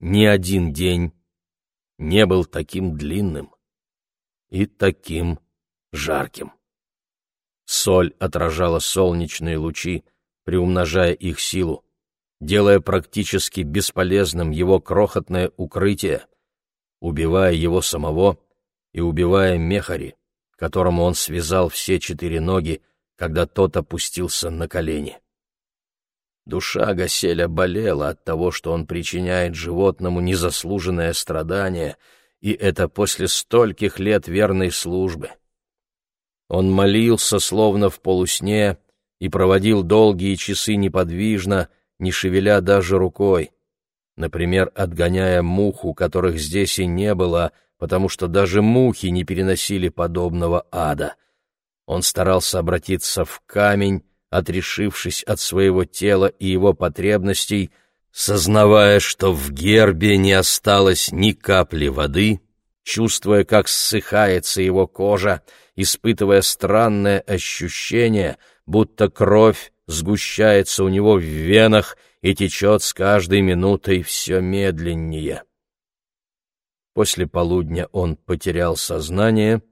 ни один день не был таким длинным и таким жарким. Соль отражала солнечные лучи, приумножая их силу, делая практически бесполезным его крохотное укрытие, убивая его самого и убивая Мехари, которому он связал все четыре ноги, когда тот опустился на колени. Душа Гаселя болела от того, что он причиняет животному незаслуженное страдание, и это после стольких лет верной службы. Он молился, словно в полусне, и проводил долгие часы неподвижно, не шевеля даже рукой. Например, отгоняя муху, которых здесь и не было, потому что даже мухи не переносили подобного ада. Он старался обратиться в камень, отрешившись от своего тела и его потребностей, сознавая, что в гербе не осталось ни капли воды, чувствуя, как ссыхается его кожа, испытывая странное ощущение, будто кровь сгущается у него в венах и течет с каждой минутой все медленнее. После полудня он потерял сознание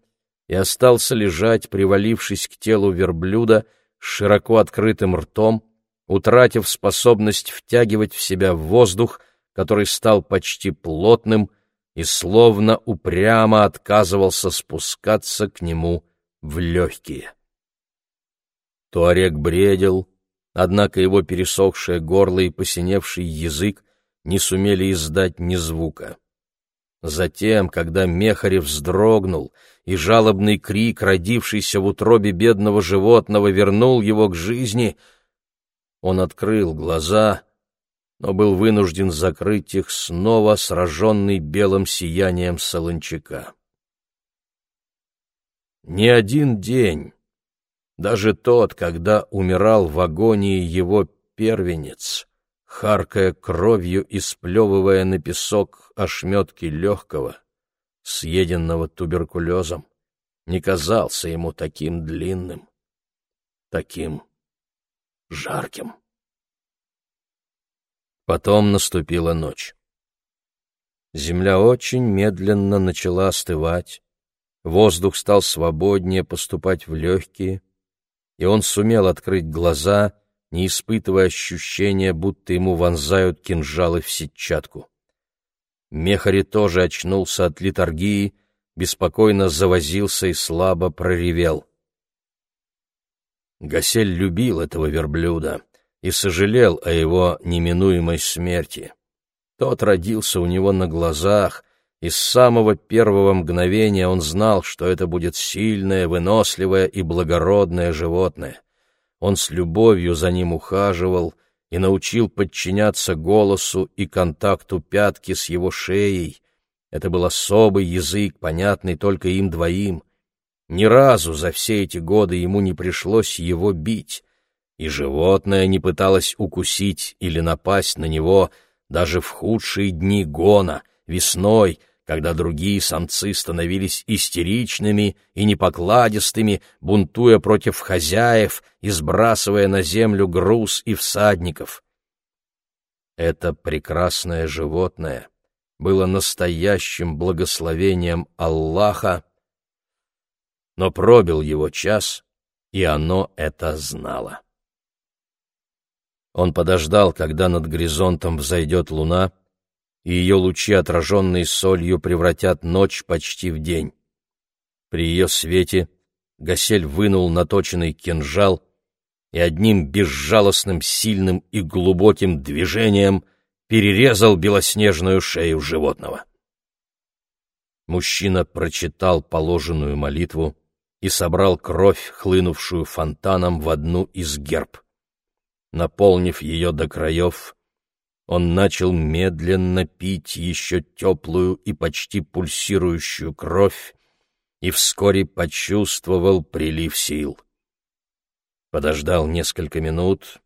и остался лежать, привалившись к телу верблюда, с широко открытым ртом, утратив способность втягивать в себя воздух, который стал почти плотным и словно упрямо отказывался спускаться к нему в легкие. Туарек бредил, однако его пересохшее горло и посиневший язык не сумели издать ни звука. Затем, когда Мехарев вздрогнул, и жалобный крик, родившийся в утробе бедного животного, вернул его к жизни, он открыл глаза, но был вынужден закрыть их снова, сраженный белым сиянием солончака. Ни один день, даже тот, когда умирал в агонии его первенец, харкая кровью и сплевывая на песок ошметки легкого, съеденного туберкулезом, не казался ему таким длинным, таким жарким. Потом наступила ночь. Земля очень медленно начала остывать, воздух стал свободнее поступать в легкие, и он сумел открыть глаза — не испытывая ощущения, будто ему вонзают кинжалы в сетчатку. Мехари тоже очнулся от литургии, беспокойно завозился и слабо проревел. Гасель любил этого верблюда и сожалел о его неминуемой смерти. Тот родился у него на глазах, и с самого первого мгновения он знал, что это будет сильное, выносливое и благородное животное. Он с любовью за ним ухаживал и научил подчиняться голосу и контакту пятки с его шеей. Это был особый язык, понятный только им двоим. Ни разу за все эти годы ему не пришлось его бить, и животное не пыталось укусить или напасть на него даже в худшие дни гона, весной — когда другие самцы становились истеричными и непокладистыми, бунтуя против хозяев и сбрасывая на землю груз и всадников. Это прекрасное животное было настоящим благословением Аллаха, но пробил его час, и оно это знало. Он подождал, когда над горизонтом взойдет луна, и ее лучи, отраженные солью, превратят ночь почти в день. При ее свете Гасель вынул наточенный кинжал и одним безжалостным, сильным и глубоким движением перерезал белоснежную шею животного. Мужчина прочитал положенную молитву и собрал кровь, хлынувшую фонтаном, в одну из герб. Наполнив ее до краев, он начал медленно пить еще теплую и почти пульсирующую кровь и вскоре почувствовал прилив сил. Подождал несколько минут,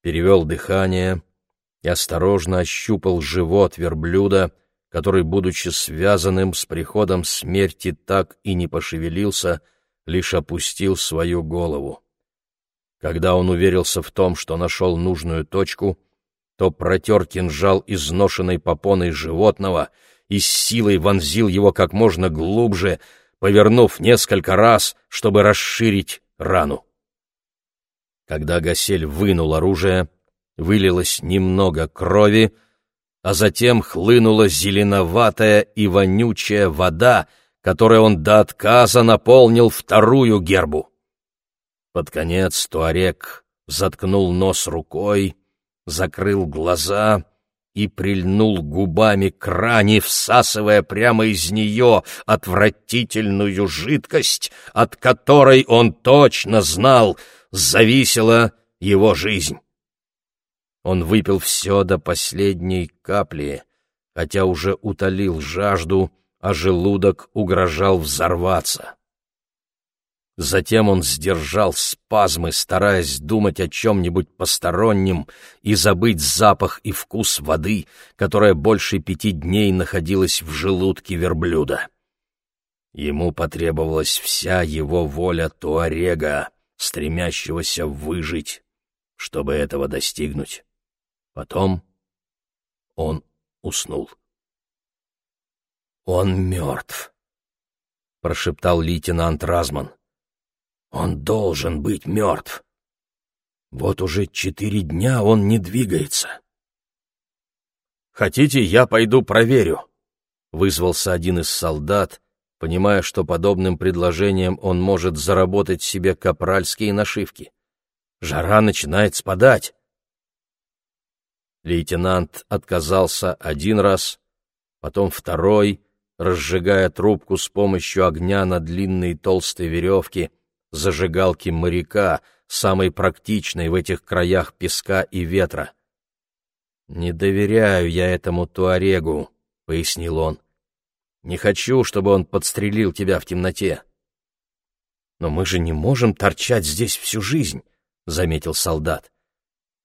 перевел дыхание и осторожно ощупал живот верблюда, который, будучи связанным с приходом смерти, так и не пошевелился, лишь опустил свою голову. Когда он уверился в том, что нашел нужную точку — то протер кинжал изношенной попоной животного и с силой вонзил его как можно глубже, повернув несколько раз, чтобы расширить рану. Когда Гасель вынул оружие, вылилось немного крови, а затем хлынула зеленоватая и вонючая вода, которой он до отказа наполнил вторую гербу. Под конец Туарек заткнул нос рукой, закрыл глаза и прильнул губами к ране, всасывая прямо из нее отвратительную жидкость, от которой он точно знал, зависела его жизнь. Он выпил все до последней капли, хотя уже утолил жажду, а желудок угрожал взорваться. Затем он сдержал спазмы, стараясь думать о чем-нибудь постороннем и забыть запах и вкус воды, которая больше пяти дней находилась в желудке верблюда. Ему потребовалась вся его воля Туарега, стремящегося выжить, чтобы этого достигнуть. Потом он уснул. «Он мертв», — прошептал лейтенант Разман. «Он должен быть мертв. Вот уже четыре дня он не двигается». «Хотите, я пойду проверю?» — вызвался один из солдат, понимая, что подобным предложением он может заработать себе капральские нашивки. «Жара начинает спадать». Лейтенант отказался один раз, потом второй, разжигая трубку с помощью огня на длинной толстой веревке, зажигалки моряка, самой практичной в этих краях песка и ветра. «Не доверяю я этому туарегу», — пояснил он. «Не хочу, чтобы он подстрелил тебя в темноте». «Но мы же не можем торчать здесь всю жизнь», — заметил солдат.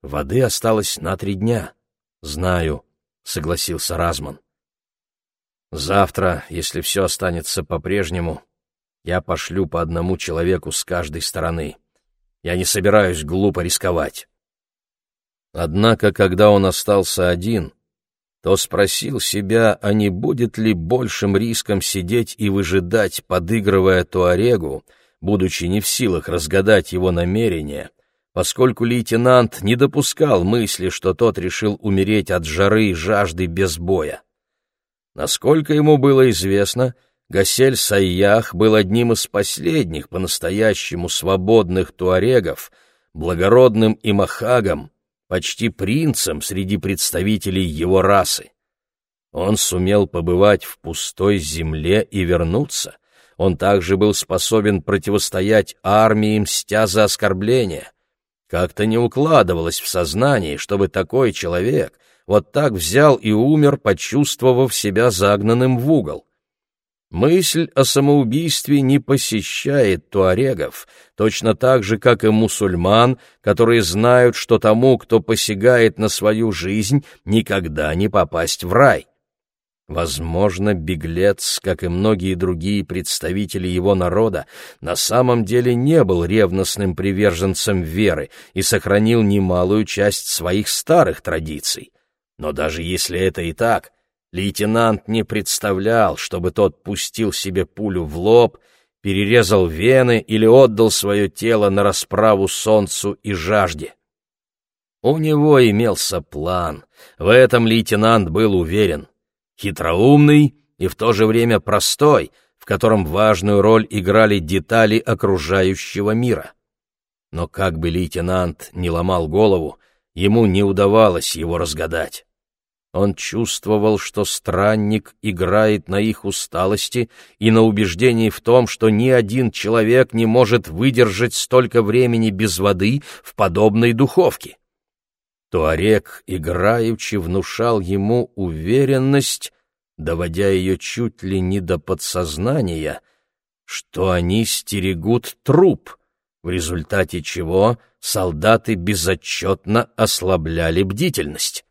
Воды осталось на три дня. Знаю, согласился Разман. Завтра, если все останется по-прежнему, я пошлю по одному человеку с каждой стороны. Я не собираюсь глупо рисковать. Однако, когда он остался один, то спросил себя, а не будет ли большим риском сидеть и выжидать, подыгрывая Туарегу, будучи не в силах разгадать его намерения, поскольку лейтенант не допускал мысли, что тот решил умереть от жары и жажды без боя. Насколько ему было известно, Гасель Сайях был одним из последних по-настоящему свободных туарегов, благородным имахагом, почти принцем среди представителей его расы. Он сумел побывать в пустой земле и вернуться. Он также был способен противостоять армии, мстя за оскорбления. Как-то не укладывалось в сознании, чтобы такой человек вот так взял и умер, почувствовав себя загнанным в угол. Мысль о самоубийстве не посещает туарегов, точно так же, как и мусульман, которые знают, что тому, кто посягает на свою жизнь, никогда не попасть в рай. Возможно, беглец, как и многие другие представители его народа, на самом деле не был ревностным приверженцем веры и сохранил немалую часть своих старых традиций. Но даже если это и так, лейтенант не представлял, чтобы тот пустил себе пулю в лоб, перерезал вены или отдал свое тело на расправу солнцу и жажде. У него имелся план, в этом лейтенант был уверен хитроумный и в то же время простой, в котором важную роль играли детали окружающего мира. Но как бы лейтенант не ломал голову, ему не удавалось его разгадать. Он чувствовал, что странник играет на их усталости и на убеждении в том, что ни один человек не может выдержать столько времени без воды в подобной духовке. Туарек играючи внушал ему уверенность, доводя ее чуть ли не до подсознания, что они стерегут труп, в результате чего солдаты безотчетно ослабляли бдительность.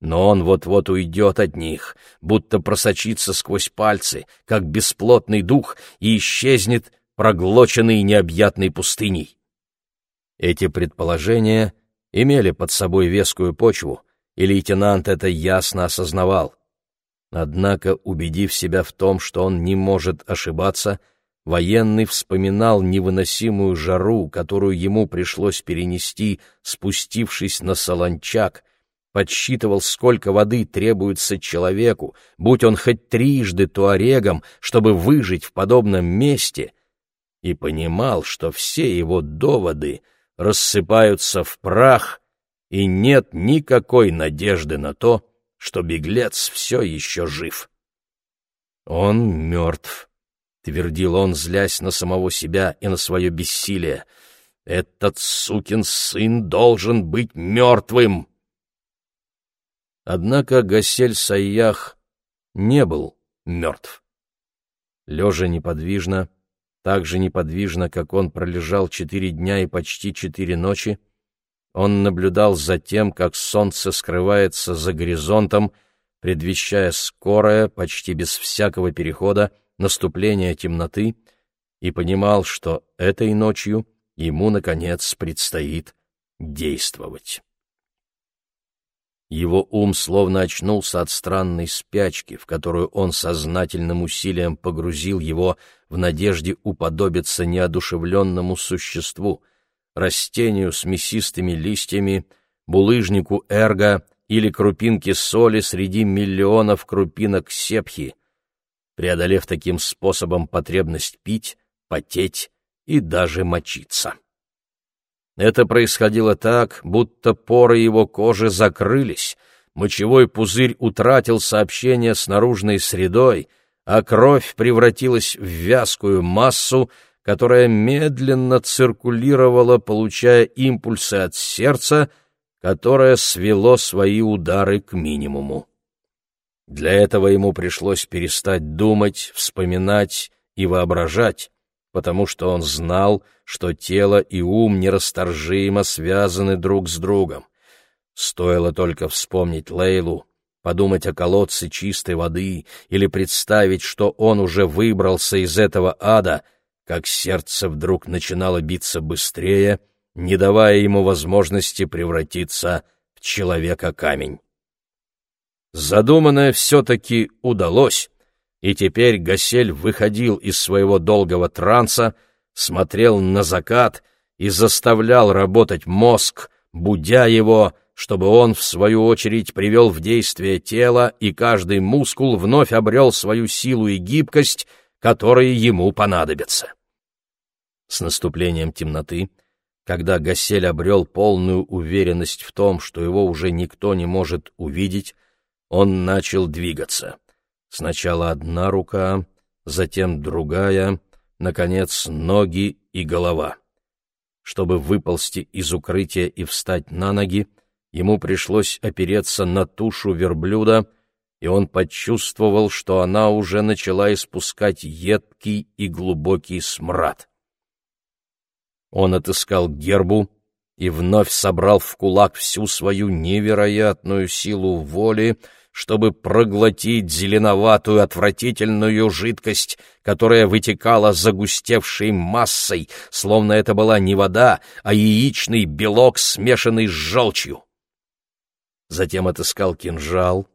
Но он вот-вот уйдет от них, будто просочится сквозь пальцы, как бесплотный дух, и исчезнет, проглоченный необъятной пустыней. Эти предположения — имели под собой вескую почву, и лейтенант это ясно осознавал. Однако, убедив себя в том, что он не может ошибаться, военный вспоминал невыносимую жару, которую ему пришлось перенести, спустившись на солончак, подсчитывал, сколько воды требуется человеку, будь он хоть трижды туарегом, чтобы выжить в подобном месте, и понимал, что все его доводы рассыпаются в прах, и нет никакой надежды на то, что беглец все еще жив. «Он мертв», — твердил он, злясь на самого себя и на свое бессилие. «Этот сукин сын должен быть мертвым!» Однако Гасель Саях не был мертв. Лежа неподвижно, так же неподвижно, как он пролежал четыре дня и почти четыре ночи, он наблюдал за тем, как солнце скрывается за горизонтом, предвещая скорое, почти без всякого перехода, наступление темноты, и понимал, что этой ночью ему, наконец, предстоит действовать. Его ум словно очнулся от странной спячки, в которую он сознательным усилием погрузил его в надежде уподобиться неодушевленному существу, растению с мясистыми листьями, булыжнику эрга или крупинке соли среди миллионов крупинок сепхи, преодолев таким способом потребность пить, потеть и даже мочиться. Это происходило так, будто поры его кожи закрылись, мочевой пузырь утратил сообщение с наружной средой, а кровь превратилась в вязкую массу, которая медленно циркулировала, получая импульсы от сердца, которое свело свои удары к минимуму. Для этого ему пришлось перестать думать, вспоминать и воображать, потому что он знал, что тело и ум нерасторжимо связаны друг с другом. Стоило только вспомнить Лейлу, подумать о колодце чистой воды или представить, что он уже выбрался из этого ада, как сердце вдруг начинало биться быстрее, не давая ему возможности превратиться в человека-камень. Задуманное все-таки удалось, и теперь Гасель выходил из своего долгого транса, смотрел на закат и заставлял работать мозг, будя его, чтобы он, в свою очередь, привел в действие тело, и каждый мускул вновь обрел свою силу и гибкость, которые ему понадобятся. С наступлением темноты, когда Гасель обрел полную уверенность в том, что его уже никто не может увидеть, он начал двигаться. Сначала одна рука, затем другая, наконец, ноги и голова. Чтобы выползти из укрытия и встать на ноги, ему пришлось опереться на тушу верблюда, и он почувствовал, что она уже начала испускать едкий и глубокий смрад. Он отыскал гербу и вновь собрал в кулак всю свою невероятную силу воли, чтобы проглотить зеленоватую отвратительную жидкость, которая вытекала загустевшей массой, словно это была не вода, а яичный белок, смешанный с желчью. Затем отыскал кинжал,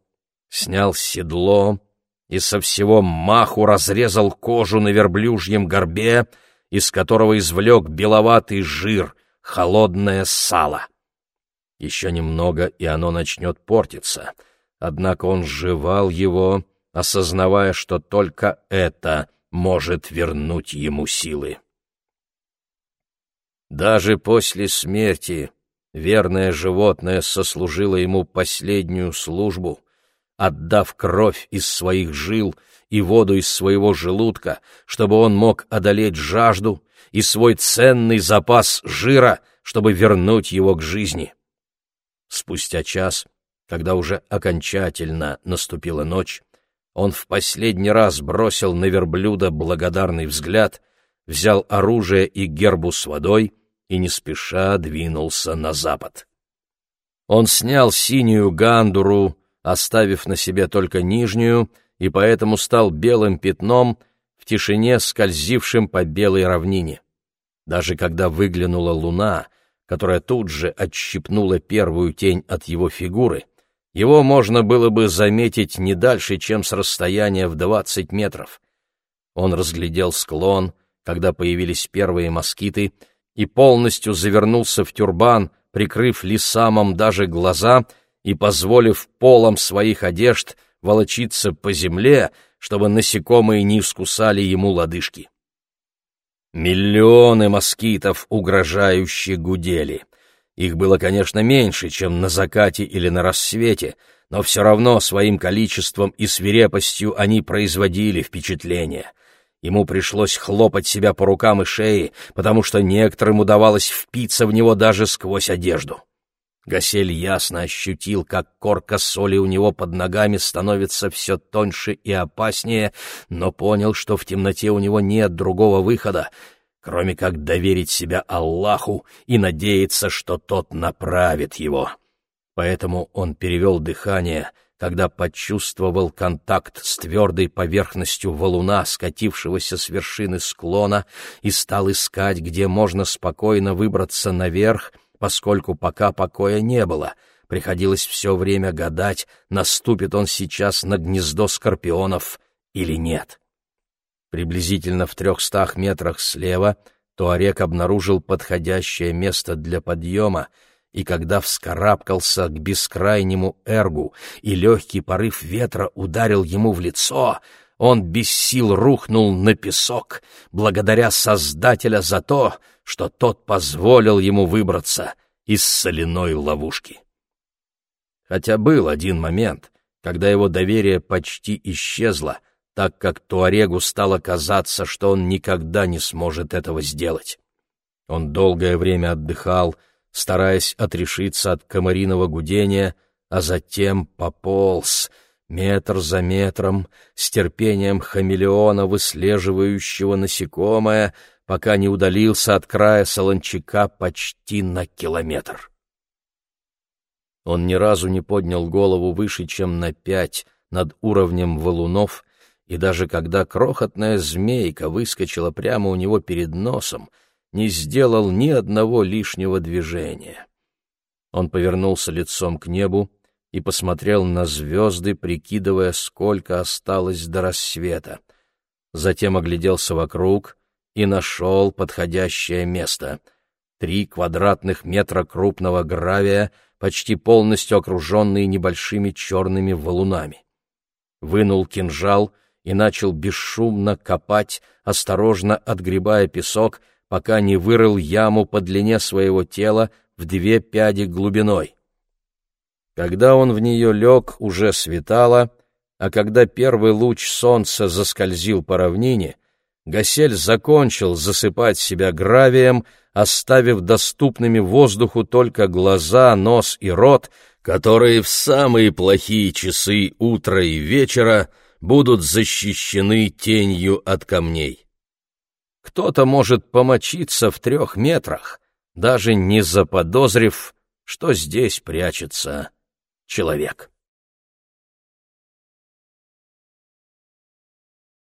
снял седло и со всего маху разрезал кожу на верблюжьем горбе, из которого извлек беловатый жир, холодное сало. Еще немного, и оно начнет портиться — Однако он жевал его, осознавая, что только это может вернуть ему силы. Даже после смерти верное животное сослужило ему последнюю службу, отдав кровь из своих жил и воду из своего желудка, чтобы он мог одолеть жажду и свой ценный запас жира, чтобы вернуть его к жизни. Спустя час когда уже окончательно наступила ночь, он в последний раз бросил на верблюда благодарный взгляд, взял оружие и гербу с водой и не спеша двинулся на запад. Он снял синюю гандуру, оставив на себе только нижнюю, и поэтому стал белым пятном в тишине, скользившим по белой равнине. Даже когда выглянула луна, которая тут же отщипнула первую тень от его фигуры, его можно было бы заметить не дальше, чем с расстояния в двадцать метров. Он разглядел склон, когда появились первые москиты, и полностью завернулся в тюрбан, прикрыв лисамом даже глаза и позволив полом своих одежд волочиться по земле, чтобы насекомые не искусали ему лодыжки. Миллионы москитов угрожающе гудели. Их было, конечно, меньше, чем на закате или на рассвете, но все равно своим количеством и свирепостью они производили впечатление. Ему пришлось хлопать себя по рукам и шее, потому что некоторым удавалось впиться в него даже сквозь одежду. Гасель ясно ощутил, как корка соли у него под ногами становится все тоньше и опаснее, но понял, что в темноте у него нет другого выхода, кроме как доверить себя Аллаху и надеяться, что тот направит его. Поэтому он перевел дыхание, когда почувствовал контакт с твердой поверхностью валуна, скатившегося с вершины склона, и стал искать, где можно спокойно выбраться наверх, поскольку пока покоя не было. Приходилось все время гадать, наступит он сейчас на гнездо скорпионов или нет. Приблизительно в трехстах метрах слева Туарек обнаружил подходящее место для подъема, и когда вскарабкался к бескрайнему эргу, и легкий порыв ветра ударил ему в лицо, он без сил рухнул на песок, благодаря Создателя за то, что тот позволил ему выбраться из соляной ловушки. Хотя был один момент, когда его доверие почти исчезло, так как Туарегу стало казаться, что он никогда не сможет этого сделать. Он долгое время отдыхал, стараясь отрешиться от комариного гудения, а затем пополз, метр за метром, с терпением хамелеона, выслеживающего насекомое, пока не удалился от края солончака почти на километр. Он ни разу не поднял голову выше, чем на пять над уровнем валунов, и даже когда крохотная змейка выскочила прямо у него перед носом, не сделал ни одного лишнего движения. Он повернулся лицом к небу и посмотрел на звезды, прикидывая, сколько осталось до рассвета. Затем огляделся вокруг и нашел подходящее место. Три квадратных метра крупного гравия, почти полностью окруженные небольшими черными валунами. Вынул кинжал и начал бесшумно копать, осторожно отгребая песок, пока не вырыл яму по длине своего тела в две пяди глубиной. Когда он в нее лег, уже светало, а когда первый луч солнца заскользил по равнине, Гасель закончил засыпать себя гравием, оставив доступными воздуху только глаза, нос и рот, которые в самые плохие часы утра и вечера будут защищены тенью от камней. Кто-то может помочиться в трех метрах, даже не заподозрив, что здесь прячется человек.